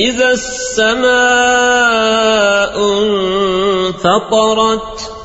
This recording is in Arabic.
إذا السماء انفطرت